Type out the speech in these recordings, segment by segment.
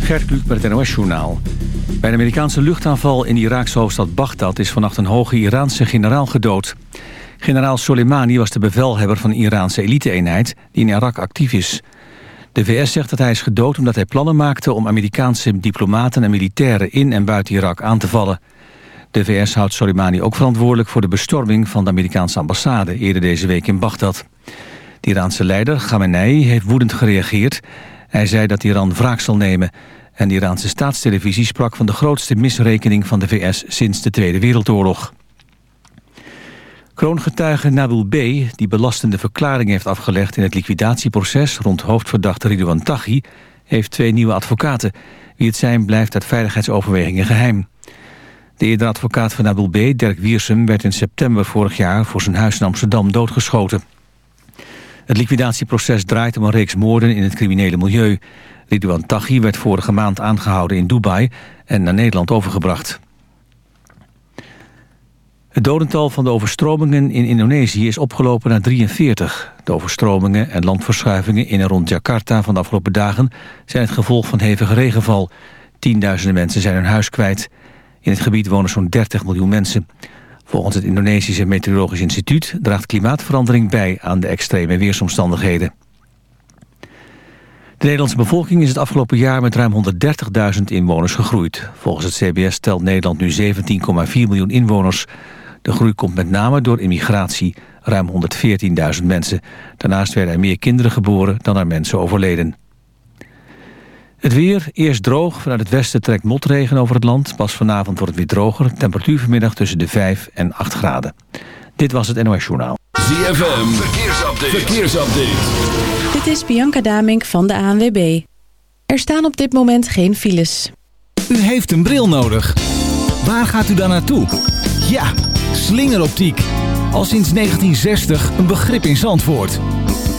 Gert Kluk het NOS-journaal. Bij een Amerikaanse luchtaanval in de Iraakse hoofdstad Baghdad... is vannacht een hoge Iraanse generaal gedood. Generaal Soleimani was de bevelhebber van een Iraanse elite-eenheid... die in Irak actief is. De VS zegt dat hij is gedood omdat hij plannen maakte... om Amerikaanse diplomaten en militairen in en buiten Irak aan te vallen. De VS houdt Soleimani ook verantwoordelijk voor de bestorming... van de Amerikaanse ambassade eerder deze week in Baghdad. De Iraanse leider Khamenei heeft woedend gereageerd. Hij zei dat Iran wraak zal nemen. En de Iraanse staatstelevisie sprak van de grootste misrekening van de VS sinds de Tweede Wereldoorlog. Kroongetuige Nabil B., die belastende verklaring heeft afgelegd... in het liquidatieproces rond hoofdverdachte Ridouan Taghi... heeft twee nieuwe advocaten. Wie het zijn blijft uit veiligheidsoverwegingen geheim. De eerdere advocaat van Nabil B., Dirk Wiersum... werd in september vorig jaar voor zijn huis in Amsterdam doodgeschoten. Het liquidatieproces draait om een reeks moorden in het criminele milieu. Ridouan Taghi werd vorige maand aangehouden in Dubai en naar Nederland overgebracht. Het dodental van de overstromingen in Indonesië is opgelopen naar 43. De overstromingen en landverschuivingen in en rond Jakarta van de afgelopen dagen... zijn het gevolg van hevige regenval. Tienduizenden mensen zijn hun huis kwijt. In het gebied wonen zo'n 30 miljoen mensen. Volgens het Indonesische Meteorologisch Instituut draagt klimaatverandering bij aan de extreme weersomstandigheden. De Nederlandse bevolking is het afgelopen jaar met ruim 130.000 inwoners gegroeid. Volgens het CBS telt Nederland nu 17,4 miljoen inwoners. De groei komt met name door immigratie, ruim 114.000 mensen. Daarnaast werden er meer kinderen geboren dan er mensen overleden. Het weer, eerst droog. Vanuit het westen trekt motregen over het land. Pas vanavond wordt het weer droger. Temperatuur vanmiddag tussen de 5 en 8 graden. Dit was het NOS Journaal. ZFM, verkeersupdate. verkeersupdate. Dit is Bianca Damink van de ANWB. Er staan op dit moment geen files. U heeft een bril nodig. Waar gaat u dan naartoe? Ja, slingeroptiek. Al sinds 1960 een begrip in Zandvoort.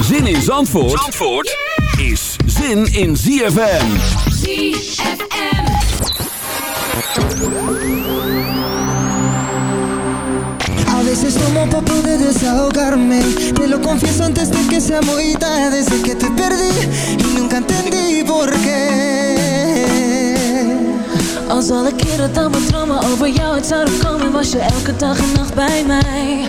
Zin in Zandvoort, Zandvoort? Is zin in ZFM. ZFM. A veces tomo pa poder desahogarme. Te lo confieso antes de que sea muy tarde. Desde que te perdí y nunca entendí por qué. Als alle keren dan mijn dromen over jou uit zouden komen Was je elke dag en nacht bij mij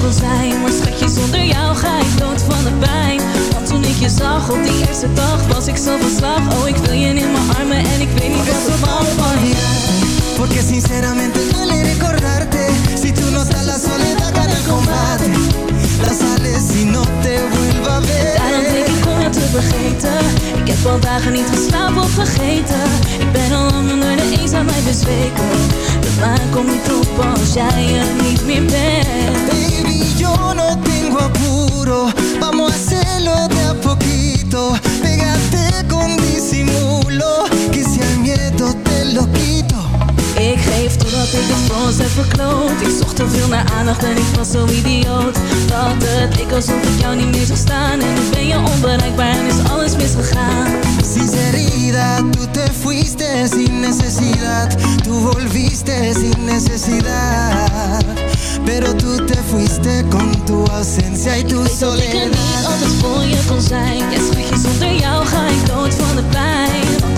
je kon zijn Maar schatje, zonder jou ga ik dood van de pijn. Want toen ik je zag op die eerste dag Was ik zo van slag. Oh, ik wil je in mijn armen En ik weet niet wat er van van Porque sinceramente duele recordarte. Si tú no estás la soledad gana el combate La sales si no te vuelva a ver Daarom vergeten Ik heb al dagen niet geslapen of vergeten Ik ben al lang onder de eenzaamheid bezweken De maan komt niet op als jij er niet meer bent Baby, yo no tengo apuro. Vamos a hacerlo de a poquito. Pégate con disimulo. Que si al miedo te lo quito. Ik geef totdat ik het voor ons heb verkloot Ik zocht te veel naar aandacht en ik was zo idioot Dat het ik alsof ik jou niet meer zag staan En nu ben je onbereikbaar en is alles misgegaan Sinceridad, tú te fuiste sin necesidad. Tú volviste sin necesidad. Pero tú te fuiste con tu ausencia y tu Ik weet dat ik er niet soledad. altijd voor je kon zijn Ja schatje, zonder jou ga ik dood van de pijn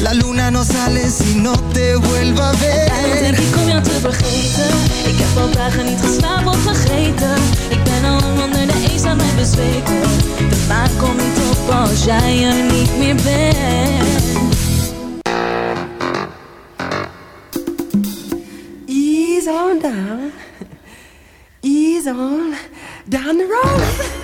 La luna no sale si no te vuelva a Daarom denk ver ik om jou te vergeten. Ik heb al dagen niet geslapen of vergeten. Ik ben al onder de eenzaamheid bezweken. De maan komt niet op als jij er niet meer bent. Ease on down. Ease on down the road.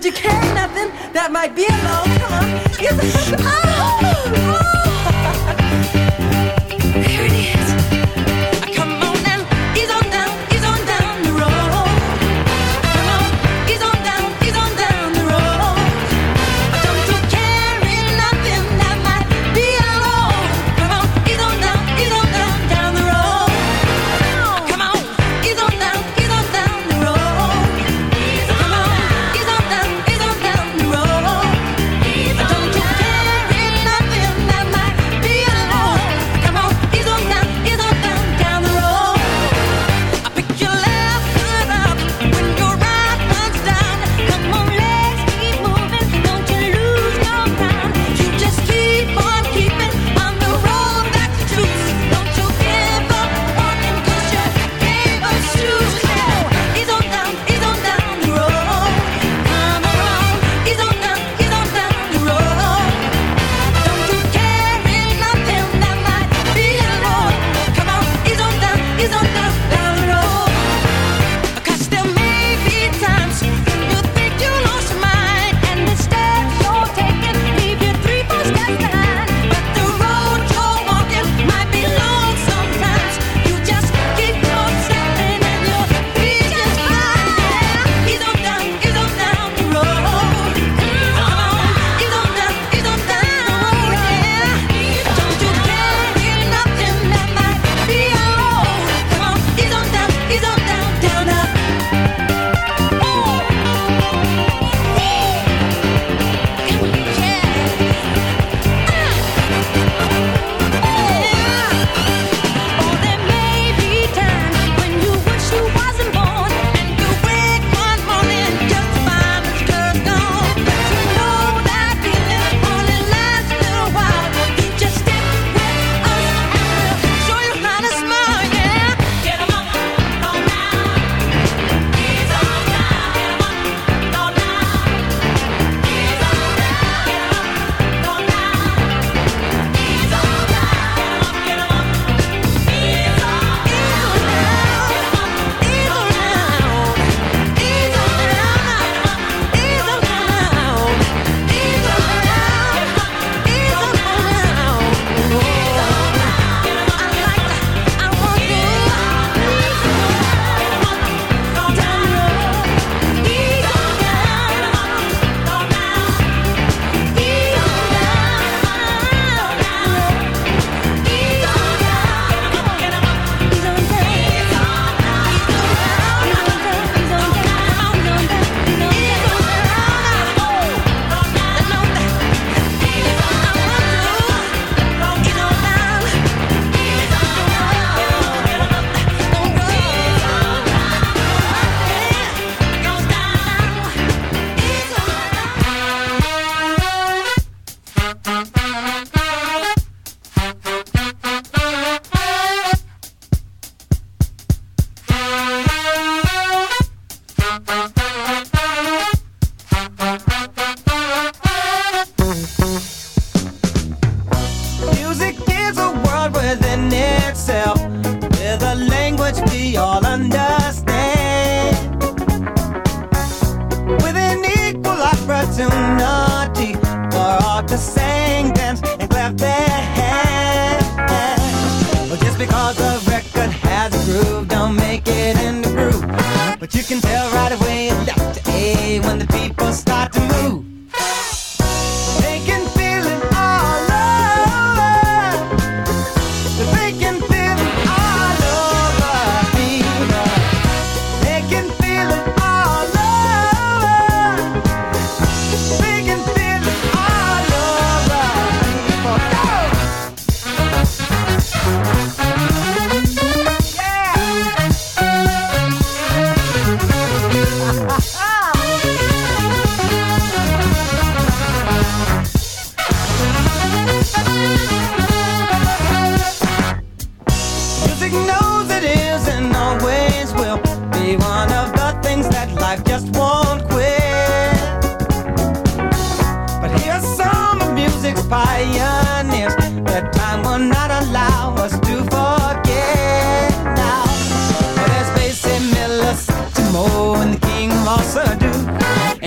Dorothy. Don't you carry nothing that might be alone. Come on. Ease- Oh, oh.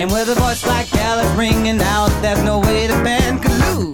And with a voice like Alice ringing out, there's no way the band could lose.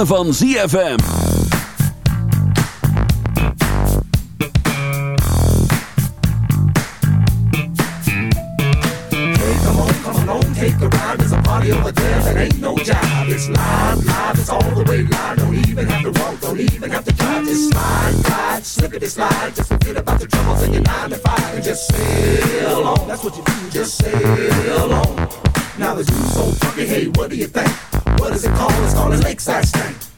ritme van ZFM. Take a ride, there's a party over there that ain't no job. It's live, live, it's all the way live. Don't even have to walk, don't even have to drive. Just slide, slide, slippity slide. Just forget about the troubles in your nine to five and just sail on. That's what you do, just sail on. Now the you so funky, hey, what do you think? what is it called? It's called a lakeside stank.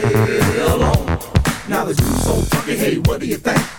stay alone. Now the dude's so funky, hey, what do you think?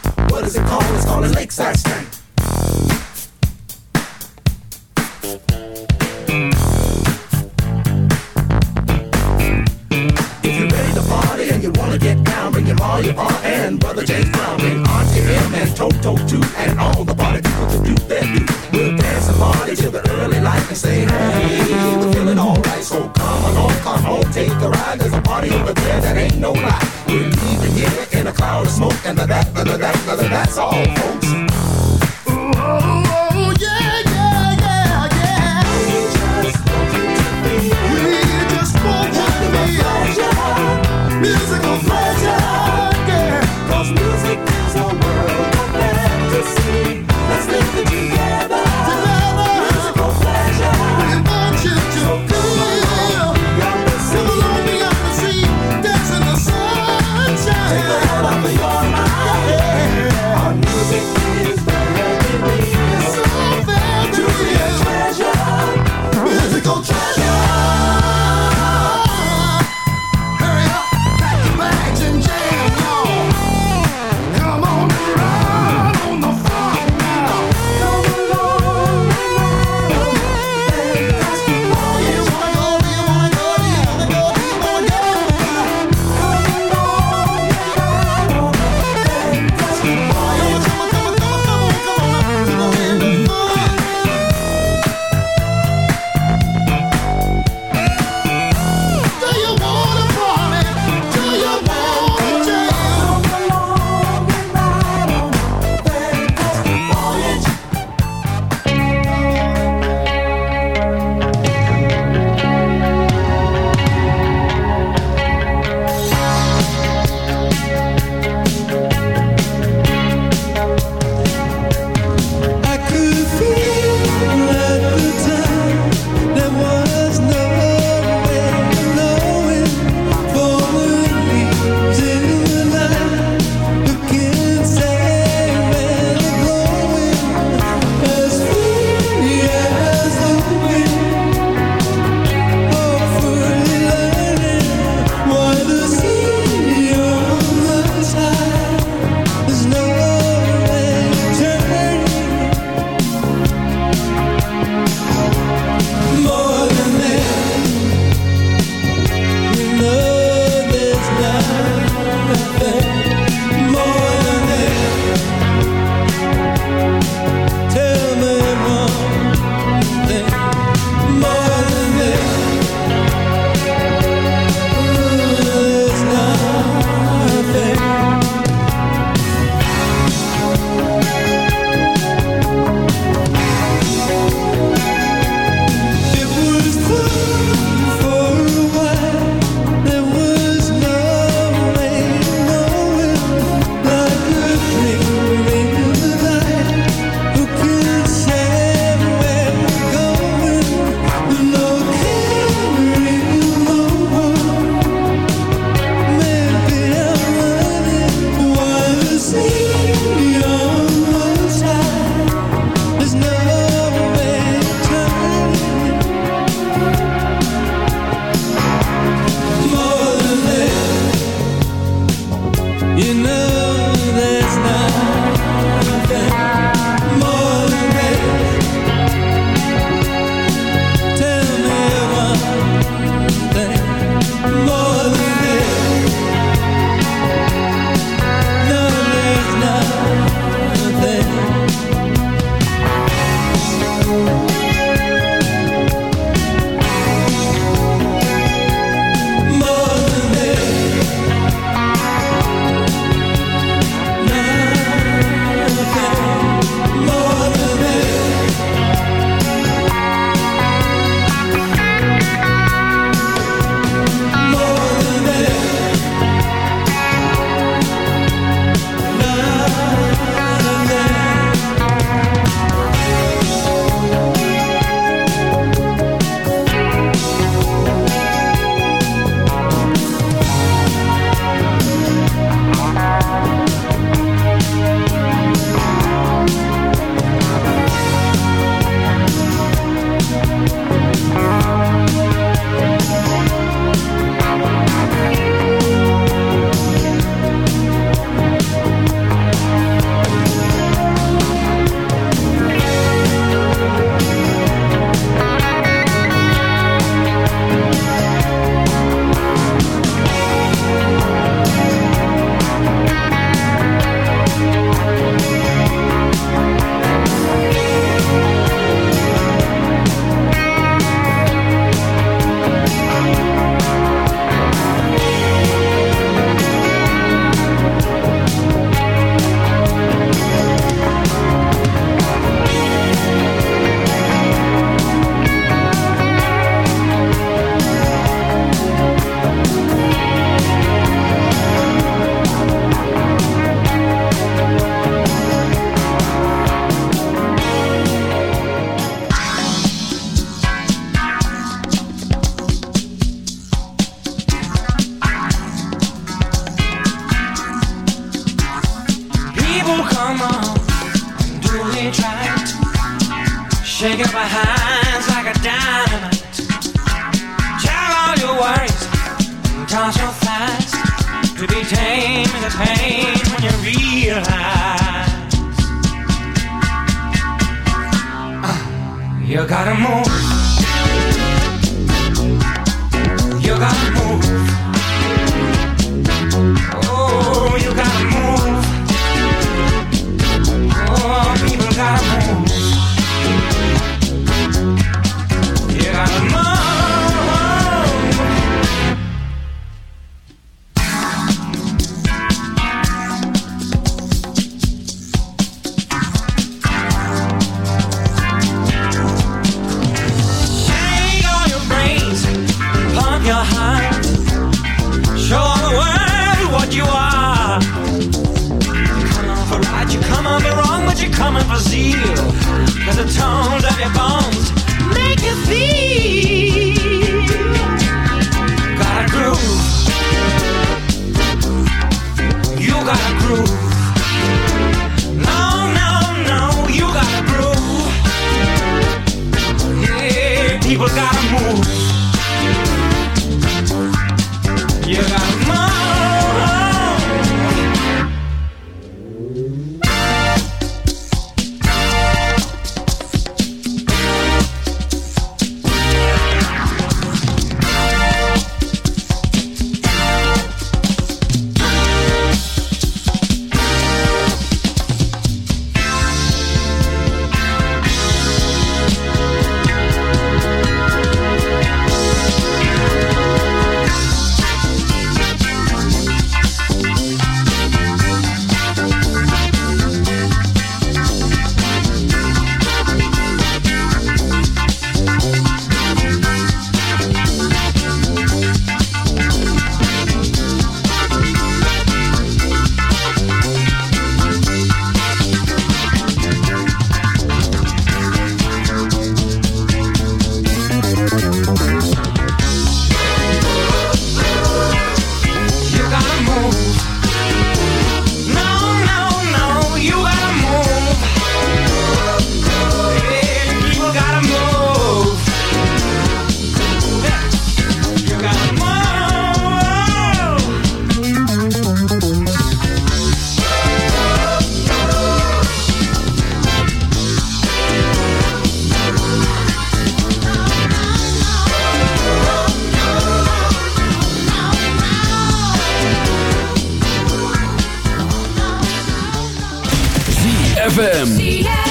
ZFM.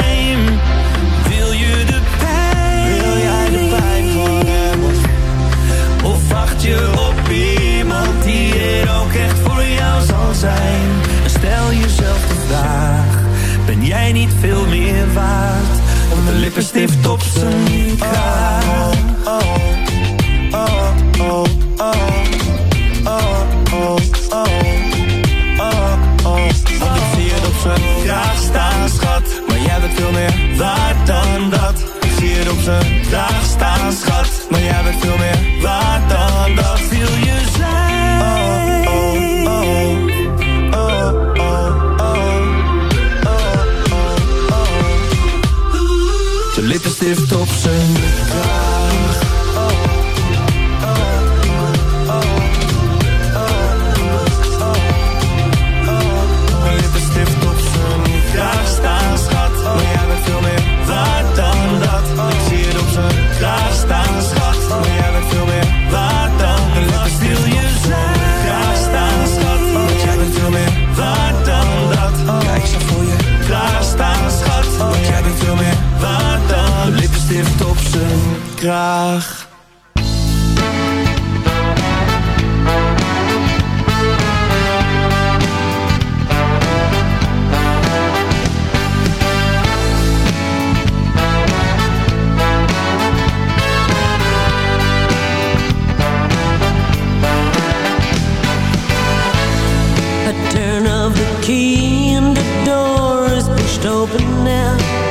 En stel jezelf de vraag, ben jij niet veel meer waard? De de lippenstift op zijn kraag. Turn graag. key and the door is pushed open now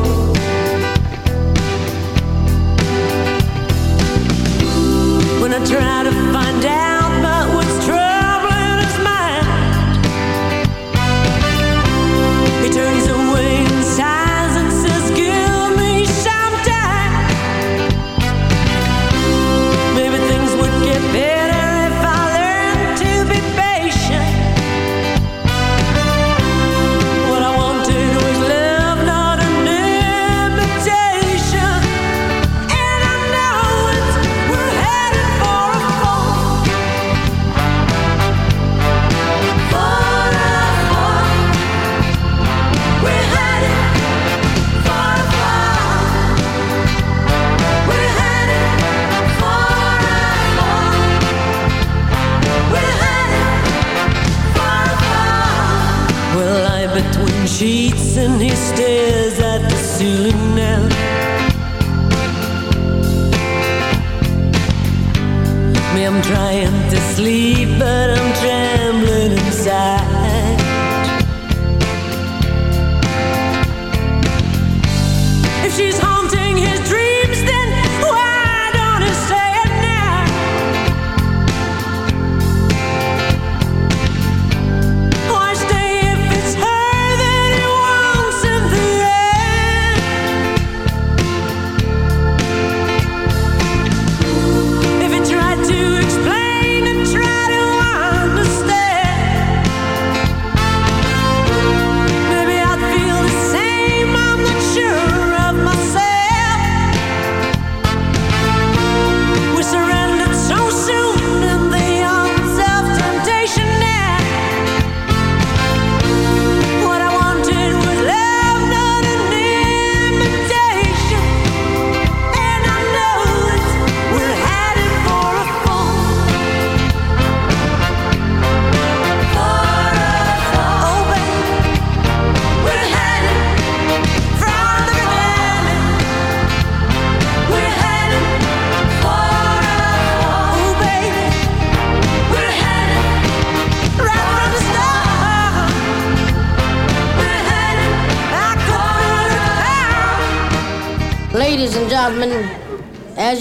ceiling now. Me, I'm trying to sleep.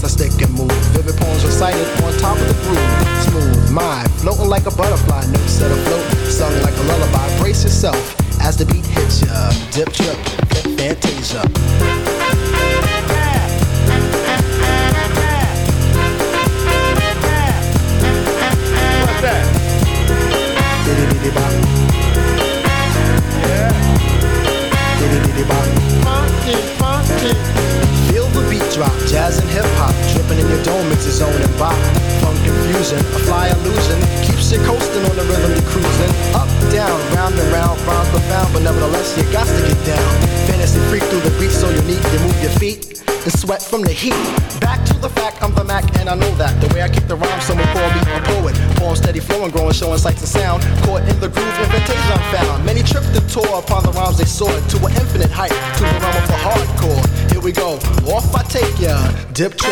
that's a dip check.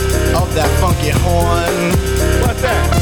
love that funky horn. What's that?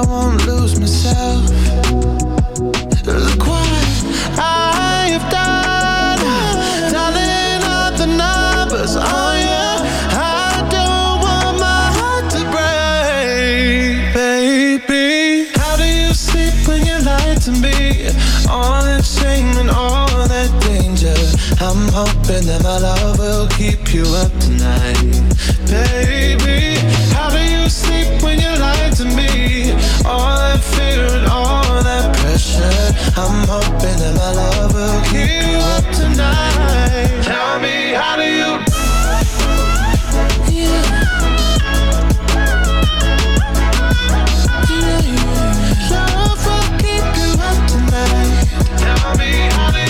I won't lose myself. Look what I have done, dialing up the numbers on you. I don't want my heart to break, baby. How do you sleep when you lie to me? All that shame and all that danger. I'm hoping that my love will keep you up tonight, baby. How do you sleep when you all that fear and all that pressure. I'm hoping that my love will keep you up tonight. Tell me, how do you? Love will keep you up tonight. Tell me how to